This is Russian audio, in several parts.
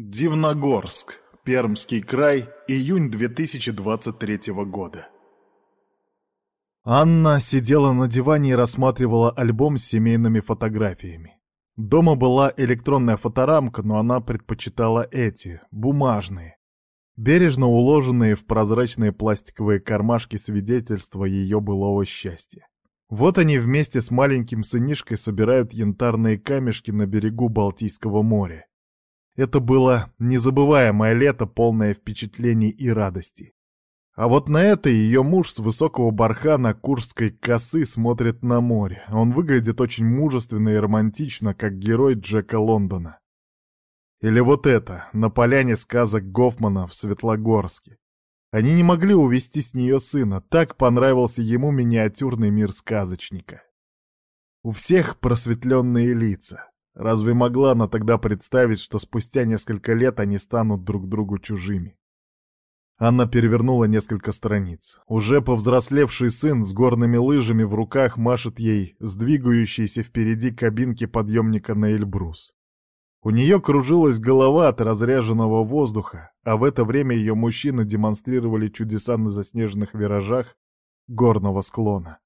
Дивногорск, Пермский край, июнь 2023 года. Анна сидела на диване и рассматривала альбом с семейными фотографиями. Дома была электронная фоторамка, но она предпочитала эти, бумажные, бережно уложенные в прозрачные пластиковые кармашки свидетельства ее былого счастья. Вот они вместе с маленьким сынишкой собирают янтарные камешки на берегу Балтийского моря. Это было незабываемое лето, полное впечатлений и радости. А вот на это ее муж с высокого бархана Курской косы смотрит на море. Он выглядит очень мужественно и романтично, как герой Джека Лондона. Или вот это, на поляне сказок Гофмана в Светлогорске. Они не могли увести с нее сына, так понравился ему миниатюрный мир сказочника. У всех просветленные лица. Разве могла она тогда представить, что спустя несколько лет они станут друг другу чужими? Анна перевернула несколько страниц. Уже повзрослевший сын с горными лыжами в руках машет ей с двигающейся впереди кабинки подъемника на Эльбрус. У нее кружилась голова от разряженного воздуха, а в это время ее мужчины демонстрировали чудеса на заснеженных виражах горного склона.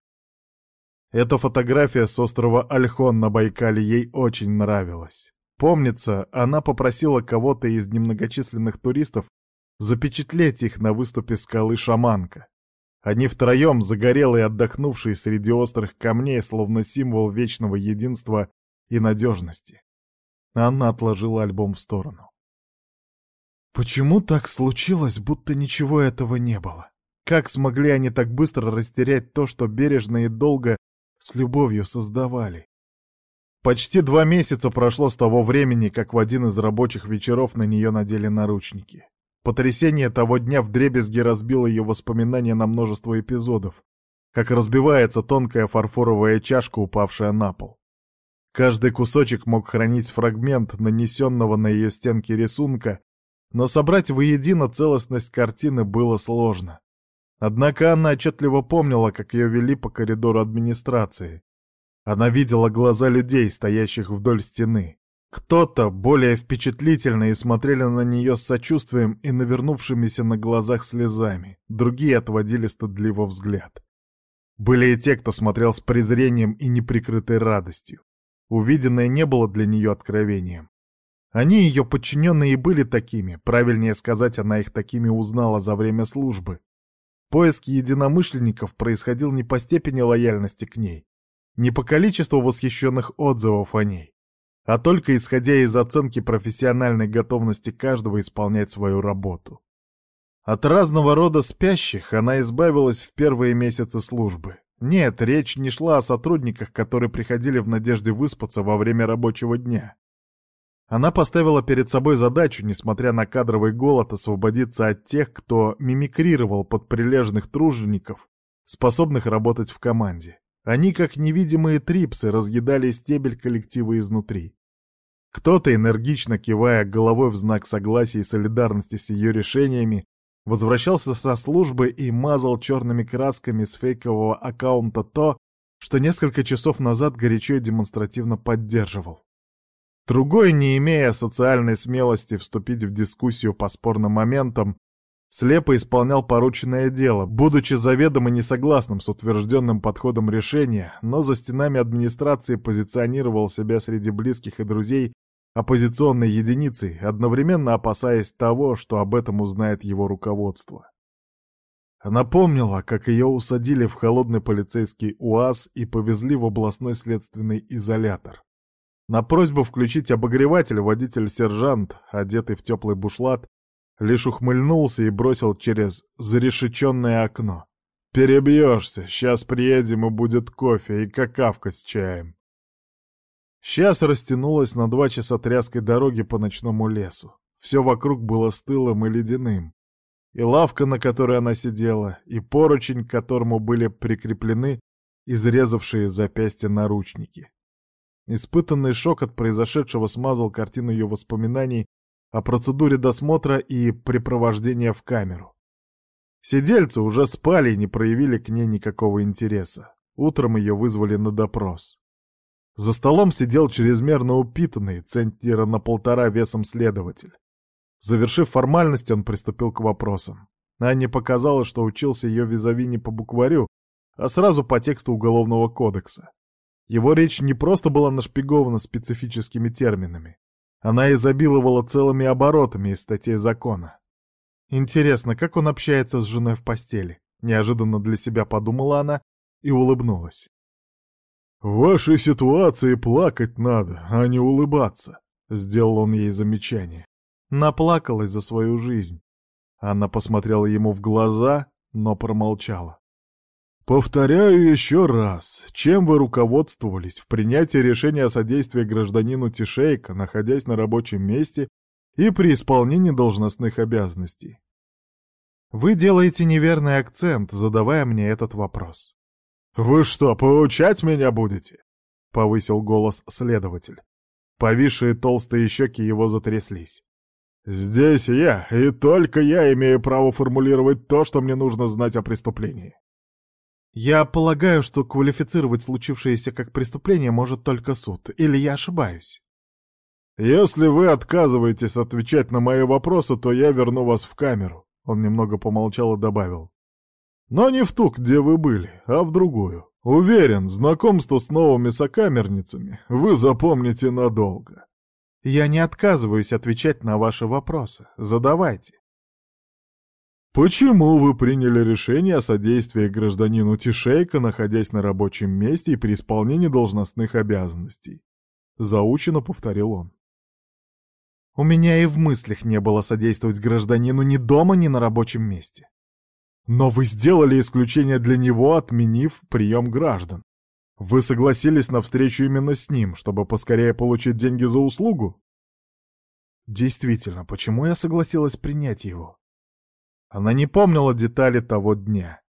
Эта фотография с острова Альхон на Байкале ей очень нравилась. Помнится, она попросила кого-то из немногочисленных туристов запечатлеть их на выступе скалы Шаманка. Они втроем, загорелые отдохнувшие среди острых камней, словно символ вечного единства и надежности. Анна отложила альбом в сторону. Почему так случилось, будто ничего этого не было? Как смогли они так быстро растерять то, что бережно и долго с любовью создавали. Почти два месяца прошло с того времени, как в один из рабочих вечеров на нее надели наручники. Потрясение того дня вдребезги разбило ее воспоминания на множество эпизодов, как разбивается тонкая фарфоровая чашка, упавшая на пол. Каждый кусочек мог хранить фрагмент нанесенного на ее стенки рисунка, но собрать воедино целостность картины было сложно. Однако она отчетливо помнила, как ее вели по коридору администрации. Она видела глаза людей, стоящих вдоль стены. Кто-то более впечатлительные смотрели на нее с сочувствием и навернувшимися на глазах слезами, другие отводили стыдливо взгляд. Были и те, кто смотрел с презрением и неприкрытой радостью. Увиденное не было для нее откровением. Они, ее подчиненные, и были такими, правильнее сказать, она их такими узнала за время службы. Поиск единомышленников происходил не по степени лояльности к ней, не по количеству восхищенных отзывов о ней, а только исходя из оценки профессиональной готовности каждого исполнять свою работу. От разного рода спящих она избавилась в первые месяцы службы. Нет, речь не шла о сотрудниках, которые приходили в надежде выспаться во время рабочего дня. Она поставила перед собой задачу, несмотря на кадровый голод, освободиться от тех, кто мимикрировал под прилежных тружеников, способных работать в команде. Они, как невидимые трипсы, разъедали стебель коллектива изнутри. Кто-то, энергично кивая головой в знак согласия и солидарности с ее решениями, возвращался со службы и мазал черными красками с фейкового аккаунта то, что несколько часов назад горячо и демонстративно поддерживал. Другой, не имея социальной смелости вступить в дискуссию по спорным моментам, слепо исполнял порученное дело, будучи заведомо несогласным с утвержденным подходом решения, но за стенами администрации позиционировал себя среди близких и друзей оппозиционной единицей, одновременно опасаясь того, что об этом узнает его руководство. Она помнила, как ее усадили в холодный полицейский УАЗ и повезли в областной следственный изолятор. На просьбу включить обогреватель водитель-сержант, одетый в теплый бушлат, лишь ухмыльнулся и бросил через зарешеченное окно. «Перебьешься, сейчас приедем и будет кофе и какавка с чаем». Сейчас растянулась на два часа тряской дороги по ночному лесу. Все вокруг было стылым и ледяным. И лавка, на которой она сидела, и поручень, к которому были прикреплены изрезавшие запястья наручники. Испытанный шок от произошедшего смазал картину ее воспоминаний о процедуре досмотра и припровождения в камеру. Сидельцы уже спали и не проявили к ней никакого интереса. Утром ее вызвали на допрос. За столом сидел чрезмерно упитанный, центнера на полтора весом следователь. Завершив формальность, он приступил к вопросам. Анне показалось, что учился ее визави не по букварю, а сразу по тексту Уголовного кодекса. Его речь не просто была нашпигована специфическими терминами. Она изобиловала целыми оборотами из статей закона. Интересно, как он общается с женой в постели? Неожиданно для себя подумала она и улыбнулась. «В вашей ситуации плакать надо, а не улыбаться», — сделал он ей замечание. Наплакалась за свою жизнь. Она посмотрела ему в глаза, но промолчала. Повторяю еще раз, чем вы руководствовались в принятии решения о содействии гражданину Тишейка, находясь на рабочем месте и при исполнении должностных обязанностей? Вы делаете неверный акцент, задавая мне этот вопрос. «Вы что, поучать меня будете?» — повысил голос следователь. Повисшие толстые щеки его затряслись. «Здесь я, и только я имею право формулировать то, что мне нужно знать о преступлении. Я полагаю, что квалифицировать случившееся как преступление может только суд, или я ошибаюсь? Если вы отказываетесь отвечать на мои вопросы, то я верну вас в камеру. Он немного помолчал и добавил. Но не в ту, где вы были, а в другую. Уверен, знакомство с новыми сокамерницами вы запомните надолго. Я не отказываюсь отвечать на ваши вопросы. Задавайте. Почему вы приняли решение о содействии гражданину Тишейка, находясь на рабочем месте и при исполнении должностных обязанностей? Заучено повторил он. У меня и в мыслях не было содействовать гражданину ни дома, ни на рабочем месте. Но вы сделали исключение для него, отменив прием граждан. Вы согласились на встречу именно с ним, чтобы поскорее получить деньги за услугу? Действительно, почему я согласилась принять его? Она не помнила детали того дня.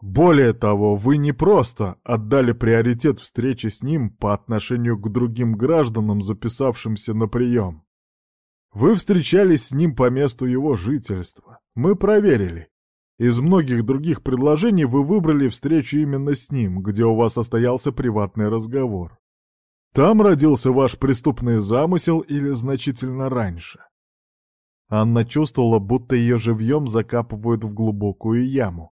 Более того, вы не просто отдали приоритет встрече с ним по отношению к другим гражданам, записавшимся на прием. Вы встречались с ним по месту его жительства. Мы проверили. Из многих других предложений вы выбрали встречу именно с ним, где у вас состоялся приватный разговор. Там родился ваш преступный замысел или значительно раньше. Анна чувствовала, будто ее живьем закапывают в глубокую яму.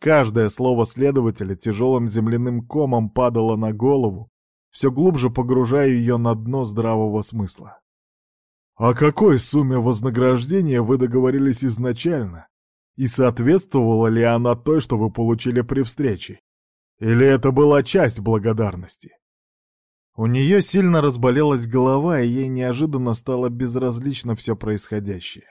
Каждое слово следователя тяжелым земляным комом падало на голову, все глубже погружая ее на дно здравого смысла. «О какой сумме вознаграждения вы договорились изначально? И соответствовала ли она той, что вы получили при встрече? Или это была часть благодарности?» У нее сильно разболелась голова, и ей неожиданно стало безразлично все происходящее.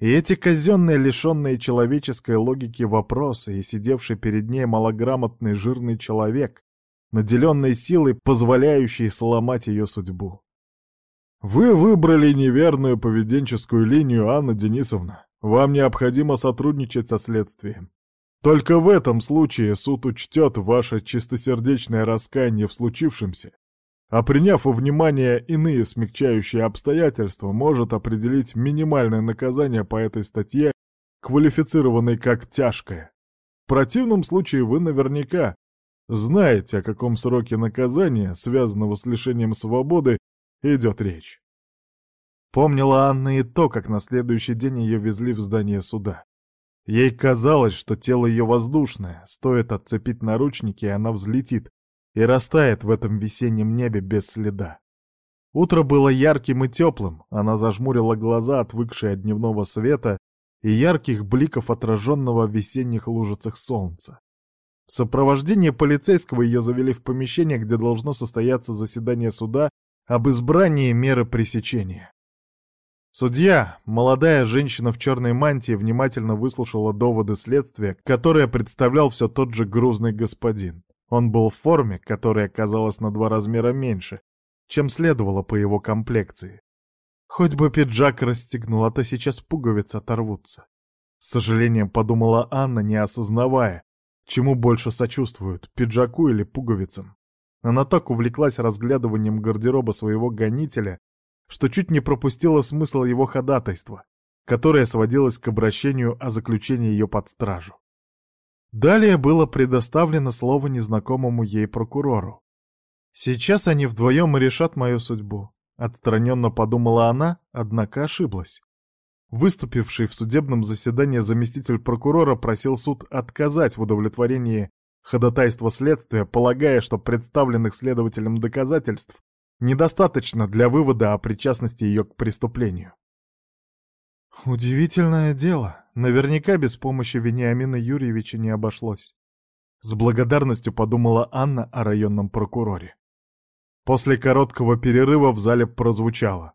И эти казенные, лишенные человеческой логики вопросы, и сидевший перед ней малограмотный жирный человек, наделенный силой, позволяющей сломать ее судьбу. «Вы выбрали неверную поведенческую линию, Анна Денисовна. Вам необходимо сотрудничать со следствием. Только в этом случае суд учтет ваше чистосердечное раскаяние в случившемся а приняв во внимание иные смягчающие обстоятельства, может определить минимальное наказание по этой статье, квалифицированной как тяжкое. В противном случае вы наверняка знаете, о каком сроке наказания, связанного с лишением свободы, идет речь. Помнила Анна и то, как на следующий день ее везли в здание суда. Ей казалось, что тело ее воздушное, стоит отцепить наручники, и она взлетит, и растает в этом весеннем небе без следа. Утро было ярким и теплым, она зажмурила глаза, отвыкшие от дневного света и ярких бликов отраженного в весенних лужицах солнца. В сопровождении полицейского ее завели в помещение, где должно состояться заседание суда об избрании меры пресечения. Судья, молодая женщина в черной мантии, внимательно выслушала доводы следствия, которое представлял все тот же грузный господин. Он был в форме, которая казалась на два размера меньше, чем следовало по его комплекции. Хоть бы пиджак расстегнул, а то сейчас пуговицы оторвутся. С сожалением подумала Анна, не осознавая, чему больше сочувствуют, пиджаку или пуговицам. Она так увлеклась разглядыванием гардероба своего гонителя, что чуть не пропустила смысл его ходатайства, которое сводилось к обращению о заключении ее под стражу. Далее было предоставлено слово незнакомому ей прокурору. «Сейчас они вдвоем решат мою судьбу», — отстраненно подумала она, однако ошиблась. Выступивший в судебном заседании заместитель прокурора просил суд отказать в удовлетворении ходатайства следствия, полагая, что представленных следователем доказательств недостаточно для вывода о причастности ее к преступлению. Удивительное дело. Наверняка без помощи Вениамина Юрьевича не обошлось. С благодарностью подумала Анна о районном прокуроре. После короткого перерыва в зале прозвучало.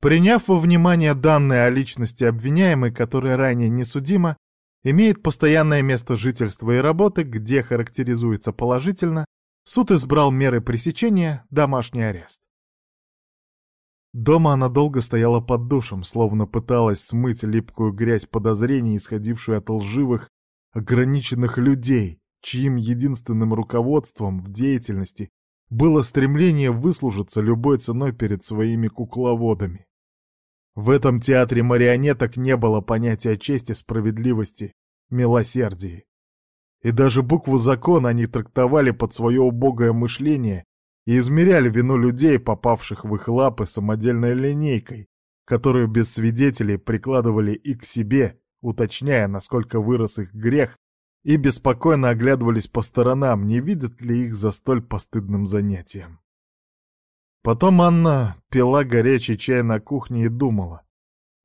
Приняв во внимание данные о личности обвиняемой, которая ранее не судима, имеет постоянное место жительства и работы, где характеризуется положительно, суд избрал меры пресечения – домашний арест. Дома она долго стояла под душем, словно пыталась смыть липкую грязь подозрений, исходившую от лживых, ограниченных людей, чьим единственным руководством в деятельности было стремление выслужиться любой ценой перед своими кукловодами. В этом театре марионеток не было понятия чести, справедливости, милосердия. И даже букву закона они трактовали под свое убогое мышление и измеряли вину людей, попавших в их лапы самодельной линейкой, которую без свидетелей прикладывали и к себе, уточняя, насколько вырос их грех, и беспокойно оглядывались по сторонам, не видят ли их за столь постыдным занятием. Потом Анна пила горячий чай на кухне и думала,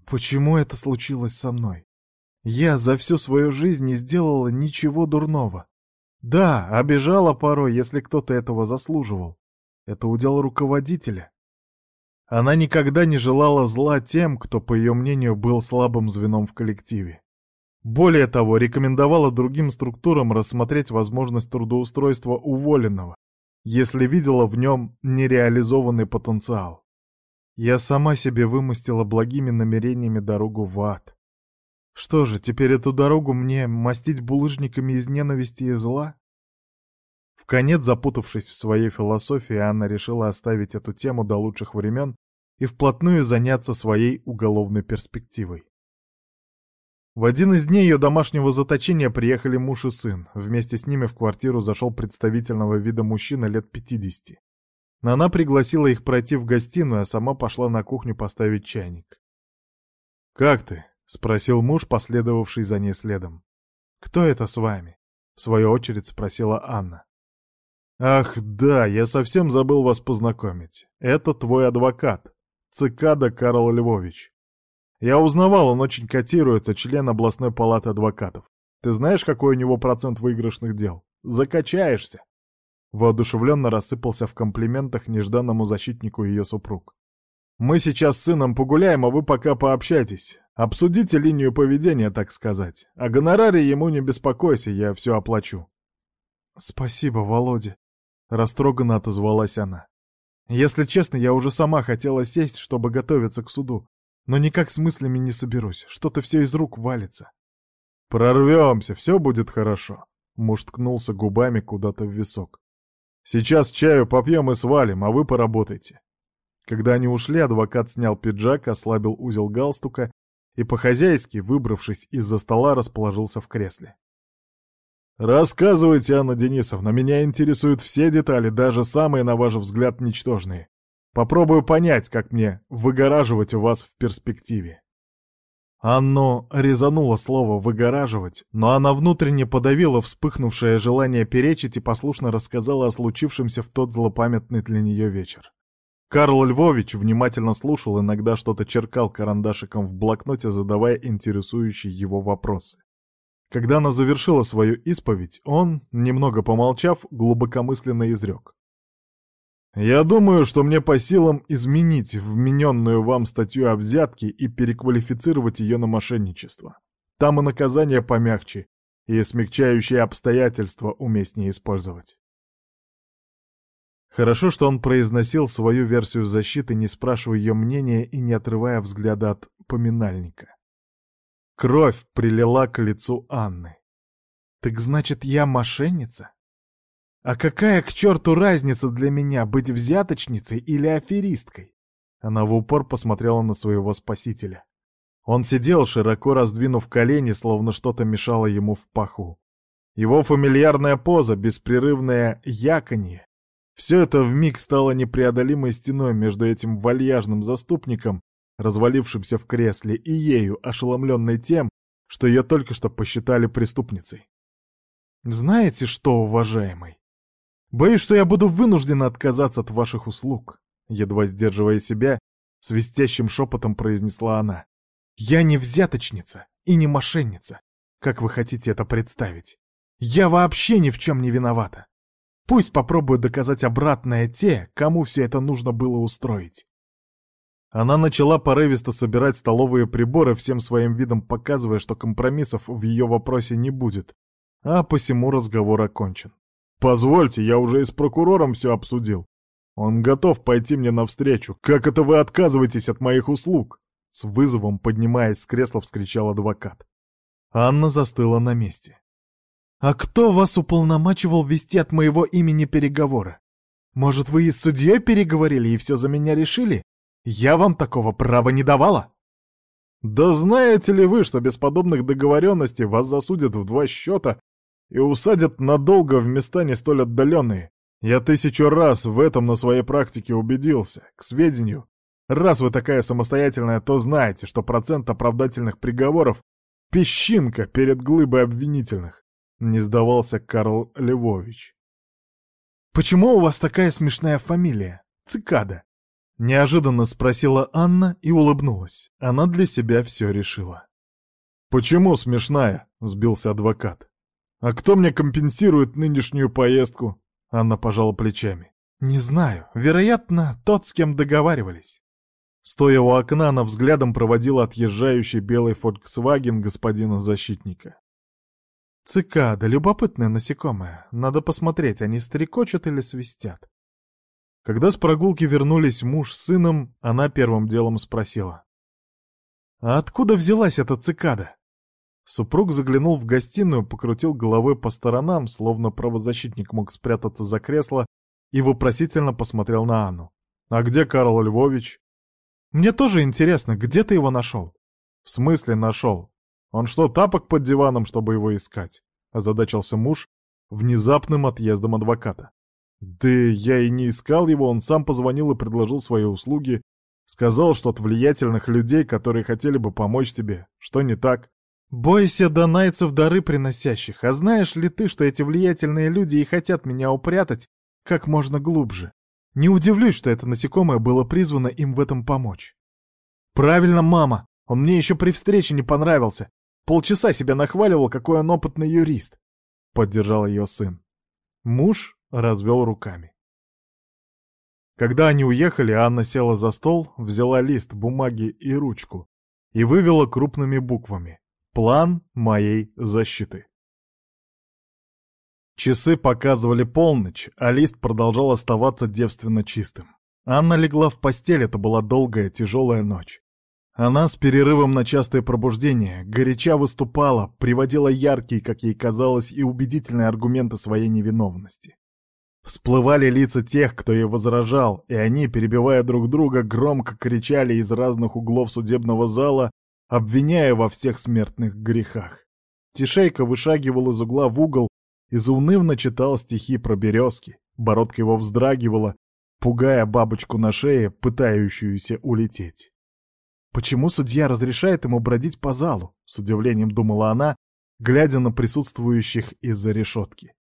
почему это случилось со мной? Я за всю свою жизнь не сделала ничего дурного. Да, обижала порой, если кто-то этого заслуживал. Это удел руководителя. Она никогда не желала зла тем, кто, по ее мнению, был слабым звеном в коллективе. Более того, рекомендовала другим структурам рассмотреть возможность трудоустройства уволенного, если видела в нем нереализованный потенциал. Я сама себе вымостила благими намерениями дорогу в ад. Что же, теперь эту дорогу мне мастить булыжниками из ненависти и зла? Конец запутавшись в своей философии, Анна решила оставить эту тему до лучших времен и вплотную заняться своей уголовной перспективой. В один из дней ее домашнего заточения приехали муж и сын. Вместе с ними в квартиру зашел представительного вида мужчина лет 50. Она пригласила их пройти в гостиную, а сама пошла на кухню поставить чайник. «Как ты?» — спросил муж, последовавший за ней следом. «Кто это с вами?» — в свою очередь спросила Анна. «Ах, да, я совсем забыл вас познакомить. Это твой адвокат, Цикада Карл Львович. Я узнавал, он очень котируется, член областной палаты адвокатов. Ты знаешь, какой у него процент выигрышных дел? Закачаешься!» Воодушевленно рассыпался в комплиментах нежданному защитнику ее супруг. «Мы сейчас с сыном погуляем, а вы пока пообщайтесь. Обсудите линию поведения, так сказать. О гонораре ему не беспокойся, я все оплачу». «Спасибо, Володя», Растроганно отозвалась она. Если честно, я уже сама хотела сесть, чтобы готовиться к суду. Но никак с мыслями не соберусь, что-то все из рук валится. Прорвемся, все будет хорошо. Муж ткнулся губами куда-то в висок. Сейчас чаю попьем и свалим, а вы поработайте. Когда они ушли, адвокат снял пиджак, ослабил узел галстука и по-хозяйски, выбравшись из-за стола, расположился в кресле. «Рассказывайте, Анна Денисовна, меня интересуют все детали, даже самые, на ваш взгляд, ничтожные. Попробую понять, как мне выгораживать у вас в перспективе». Анну резануло слово «выгораживать», но она внутренне подавила вспыхнувшее желание перечить и послушно рассказала о случившемся в тот злопамятный для нее вечер. Карл Львович внимательно слушал, иногда что-то черкал карандашиком в блокноте, задавая интересующие его вопросы. Когда она завершила свою исповедь, он, немного помолчав, глубокомысленно изрек. «Я думаю, что мне по силам изменить вмененную вам статью о взятке и переквалифицировать ее на мошенничество. Там и наказание помягче, и смягчающие обстоятельства уместнее использовать». Хорошо, что он произносил свою версию защиты, не спрашивая ее мнения и не отрывая взгляда от поминальника. Кровь прилила к лицу Анны. Так значит, я мошенница? А какая к черту разница для меня, быть взяточницей или аферисткой? Она в упор посмотрела на своего спасителя. Он сидел, широко раздвинув колени, словно что-то мешало ему в паху. Его фамильярная поза, беспрерывное яконье — все это вмиг стало непреодолимой стеной между этим вальяжным заступником развалившимся в кресле, и ею, ошеломленной тем, что ее только что посчитали преступницей. «Знаете что, уважаемый? Боюсь, что я буду вынуждена отказаться от ваших услуг», едва сдерживая себя, свистящим шепотом произнесла она. «Я не взяточница и не мошенница, как вы хотите это представить. Я вообще ни в чем не виновата. Пусть попробуют доказать обратное те, кому все это нужно было устроить. Она начала порывисто собирать столовые приборы, всем своим видом показывая, что компромиссов в ее вопросе не будет, а посему разговор окончен. «Позвольте, я уже и с прокурором все обсудил. Он готов пойти мне навстречу. Как это вы отказываетесь от моих услуг?» С вызовом, поднимаясь с кресла, вскричал адвокат. Анна застыла на месте. «А кто вас уполномачивал вести от моего имени переговоры? Может, вы и с судьей переговорили и все за меня решили? Я вам такого права не давала?» «Да знаете ли вы, что без подобных договоренностей вас засудят в два счета и усадят надолго в места не столь отдаленные? Я тысячу раз в этом на своей практике убедился. К сведению, раз вы такая самостоятельная, то знаете, что процент оправдательных приговоров — песчинка перед глыбой обвинительных не сдавался Карл Львович. «Почему у вас такая смешная фамилия? Цикада?» Неожиданно спросила Анна и улыбнулась. Она для себя все решила. «Почему смешная?» — сбился адвокат. «А кто мне компенсирует нынешнюю поездку?» Анна пожала плечами. «Не знаю. Вероятно, тот, с кем договаривались». Стоя у окна, она взглядом проводила отъезжающий белый Volkswagen господина защитника. Цикада, любопытное насекомое. Надо посмотреть, они стрекочут или свистят. Когда с прогулки вернулись муж с сыном, она первым делом спросила. «А откуда взялась эта цикада?» Супруг заглянул в гостиную, покрутил головой по сторонам, словно правозащитник мог спрятаться за кресло, и вопросительно посмотрел на Анну. «А где Карл Львович?» «Мне тоже интересно, где ты его нашел?» «В смысле нашел? Он что, тапок под диваном, чтобы его искать? Озадачился муж внезапным отъездом адвоката. Да я и не искал его, он сам позвонил и предложил свои услуги. Сказал, что от влиятельных людей, которые хотели бы помочь тебе. Что не так? Бойся донайцев дары приносящих, а знаешь ли ты, что эти влиятельные люди и хотят меня упрятать как можно глубже? Не удивлюсь, что это насекомое было призвано им в этом помочь. Правильно, мама, он мне еще при встрече не понравился. Полчаса себя нахваливал, какой он опытный юрист. Поддержал ее сын. Муж развел руками. Когда они уехали, Анна села за стол, взяла лист бумаги и ручку и вывела крупными буквами «План моей защиты». Часы показывали полночь, а лист продолжал оставаться девственно чистым. Анна легла в постель, это была долгая, тяжелая ночь. Она с перерывом на частое пробуждение горяча выступала, приводила яркие, как ей казалось, и убедительные аргументы своей невиновности. Всплывали лица тех, кто ей возражал, и они, перебивая друг друга, громко кричали из разных углов судебного зала, обвиняя во всех смертных грехах. Тишейка вышагивал из угла в угол и заунывно читал стихи про березки. Бородка его вздрагивала, пугая бабочку на шее, пытающуюся улететь. Почему судья разрешает ему бродить по залу? С удивлением думала она, глядя на присутствующих из-за решетки.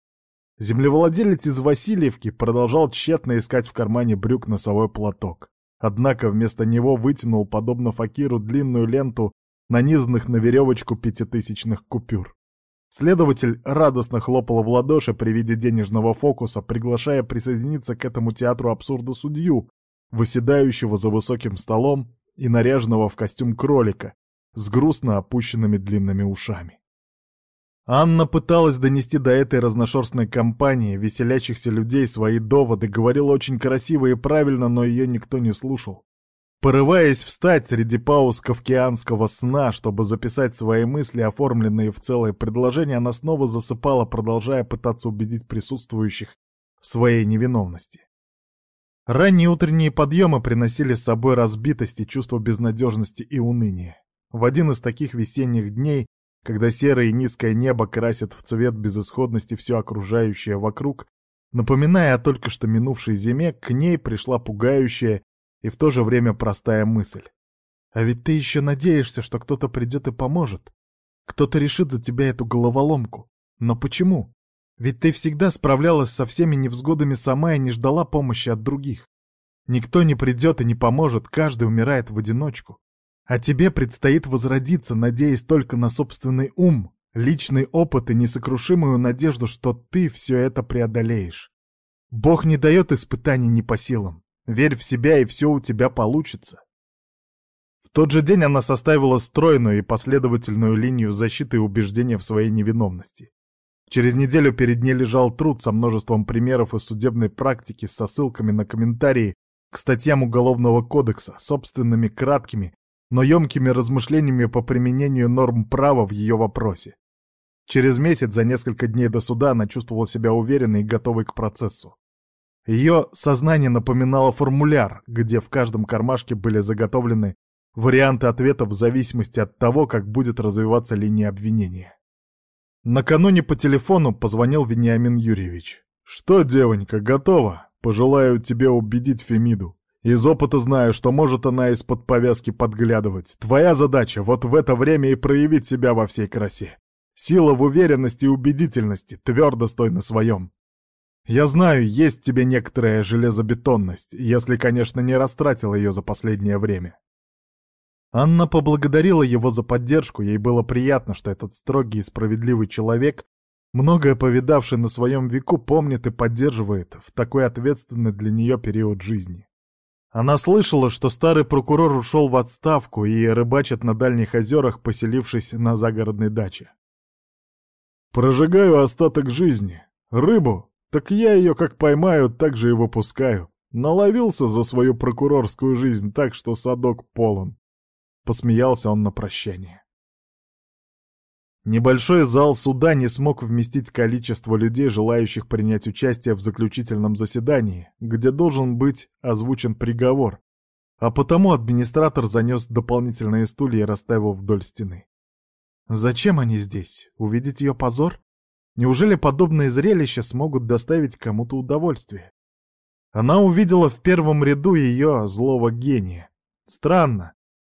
Землевладелец из Васильевки продолжал тщетно искать в кармане брюк носовой платок. Однако вместо него вытянул, подобно факиру, длинную ленту, нанизанных на веревочку пятитысячных купюр. Следователь радостно хлопал в ладоши при виде денежного фокуса, приглашая присоединиться к этому театру абсурда судью, выседающего за высоким столом и наряженного в костюм кролика с грустно опущенными длинными ушами. Анна пыталась донести до этой разношерстной компании веселящихся людей свои доводы, говорила очень красиво и правильно, но ее никто не слушал. Порываясь встать среди пауз кавкианского сна, чтобы записать свои мысли, оформленные в целое предложение, она снова засыпала, продолжая пытаться убедить присутствующих в своей невиновности. Ранние утренние подъемы приносили с собой разбитость и чувство безнадежности и уныния. В один из таких весенних дней, когда серое и низкое небо красит в цвет безысходности все окружающее вокруг, напоминая о только что минувшей зиме, к ней пришла пугающая и в то же время простая мысль. А ведь ты еще надеешься, что кто-то придет и поможет. Кто-то решит за тебя эту головоломку. Но почему? Ведь ты всегда справлялась со всеми невзгодами сама и не ждала помощи от других. Никто не придет и не поможет, каждый умирает в одиночку. А тебе предстоит возродиться, надеясь только на собственный ум, личный опыт и несокрушимую надежду, что ты все это преодолеешь. Бог не дает испытаний не по силам. Верь в себя, и все у тебя получится. В тот же день она составила стройную и последовательную линию защиты и убеждения в своей невиновности. Через неделю перед ней лежал труд со множеством примеров из судебной практики со ссылками на комментарии к статьям Уголовного кодекса, собственными краткими, но емкими размышлениями по применению норм права в ее вопросе. Через месяц, за несколько дней до суда, она чувствовала себя уверенной и готовой к процессу. Ее сознание напоминало формуляр, где в каждом кармашке были заготовлены варианты ответов в зависимости от того, как будет развиваться линия обвинения. Накануне по телефону позвонил Вениамин Юрьевич. «Что, девонька, готова? Пожелаю тебе убедить Фемиду. Из опыта знаю, что может она из-под повязки подглядывать. Твоя задача вот в это время и проявить себя во всей красе. Сила в уверенности и убедительности, твердо стой на своем. Я знаю, есть тебе некоторая железобетонность, если, конечно, не растратил ее за последнее время. Анна поблагодарила его за поддержку, ей было приятно, что этот строгий и справедливый человек, многое повидавший на своем веку, помнит и поддерживает в такой ответственный для нее период жизни. Она слышала, что старый прокурор ушел в отставку и рыбачит на дальних озерах, поселившись на загородной даче. «Прожигаю остаток жизни. Рыбу так я ее как поймаю, так же и выпускаю. Наловился за свою прокурорскую жизнь так, что садок полон. Посмеялся он на прощание. Небольшой зал суда не смог вместить количество людей, желающих принять участие в заключительном заседании, где должен быть озвучен приговор, а потому администратор занес дополнительные стулья и расставил вдоль стены. Зачем они здесь? Увидеть ее позор? Неужели подобные зрелища смогут доставить кому-то удовольствие? Она увидела в первом ряду ее злого гения. Странно,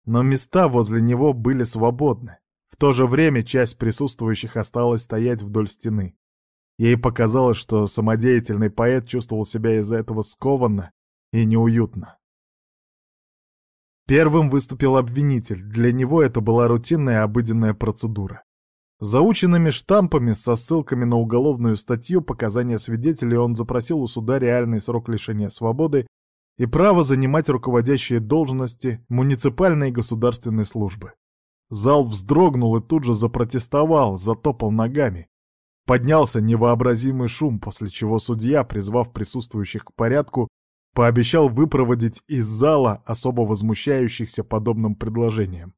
но места возле него были свободны. То же время часть присутствующих осталась стоять вдоль стены. Ей показалось, что самодеятельный поэт чувствовал себя из-за этого скованно и неуютно. Первым выступил обвинитель, для него это была рутинная обыденная процедура. Заученными штампами со ссылками на уголовную статью показания свидетелей он запросил у суда реальный срок лишения свободы и право занимать руководящие должности муниципальной и государственной службы. Зал вздрогнул и тут же запротестовал, затопал ногами. Поднялся невообразимый шум, после чего судья, призвав присутствующих к порядку, пообещал выпроводить из зала особо возмущающихся подобным предложением.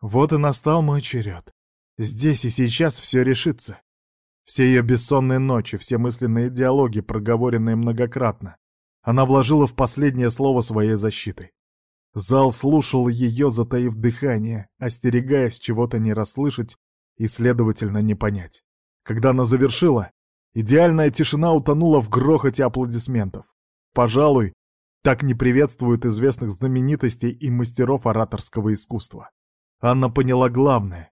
Вот и настал мой черед. Здесь и сейчас все решится. Все ее бессонные ночи, все мысленные диалоги, проговоренные многократно, она вложила в последнее слово своей защиты. Зал слушал ее, затаив дыхание, остерегаясь чего-то не расслышать и, следовательно, не понять. Когда она завершила, идеальная тишина утонула в грохоте аплодисментов. Пожалуй, так не приветствуют известных знаменитостей и мастеров ораторского искусства. Анна поняла главное.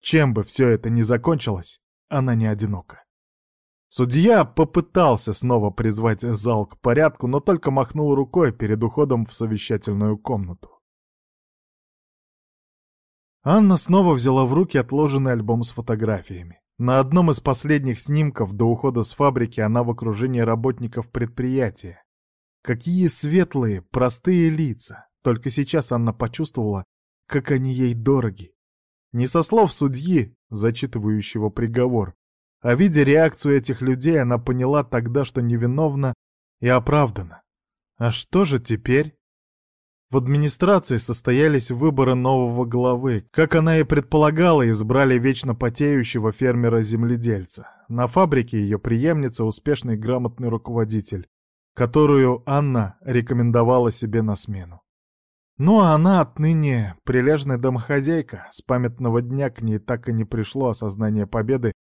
Чем бы все это ни закончилось, она не одинока. Судья попытался снова призвать зал к порядку, но только махнул рукой перед уходом в совещательную комнату. Анна снова взяла в руки отложенный альбом с фотографиями. На одном из последних снимков до ухода с фабрики она в окружении работников предприятия. Какие светлые, простые лица. Только сейчас Анна почувствовала, как они ей дороги. Не со слов судьи, зачитывающего приговор, а видя реакцию этих людей, она поняла тогда, что невиновна и оправдана. А что же теперь? В администрации состоялись выборы нового главы. Как она и предполагала, избрали вечно потеющего фермера-земледельца. На фабрике ее преемница успешный грамотный руководитель, которую Анна рекомендовала себе на смену. Ну а она отныне прилежная домохозяйка, с памятного дня к ней так и не пришло осознание победы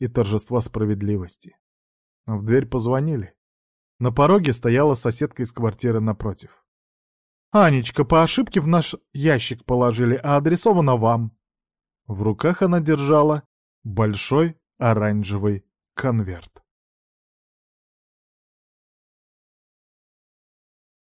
и торжества справедливости. В дверь позвонили. На пороге стояла соседка из квартиры напротив. «Анечка, по ошибке в наш ящик положили, а адресовано вам». В руках она держала большой оранжевый конверт.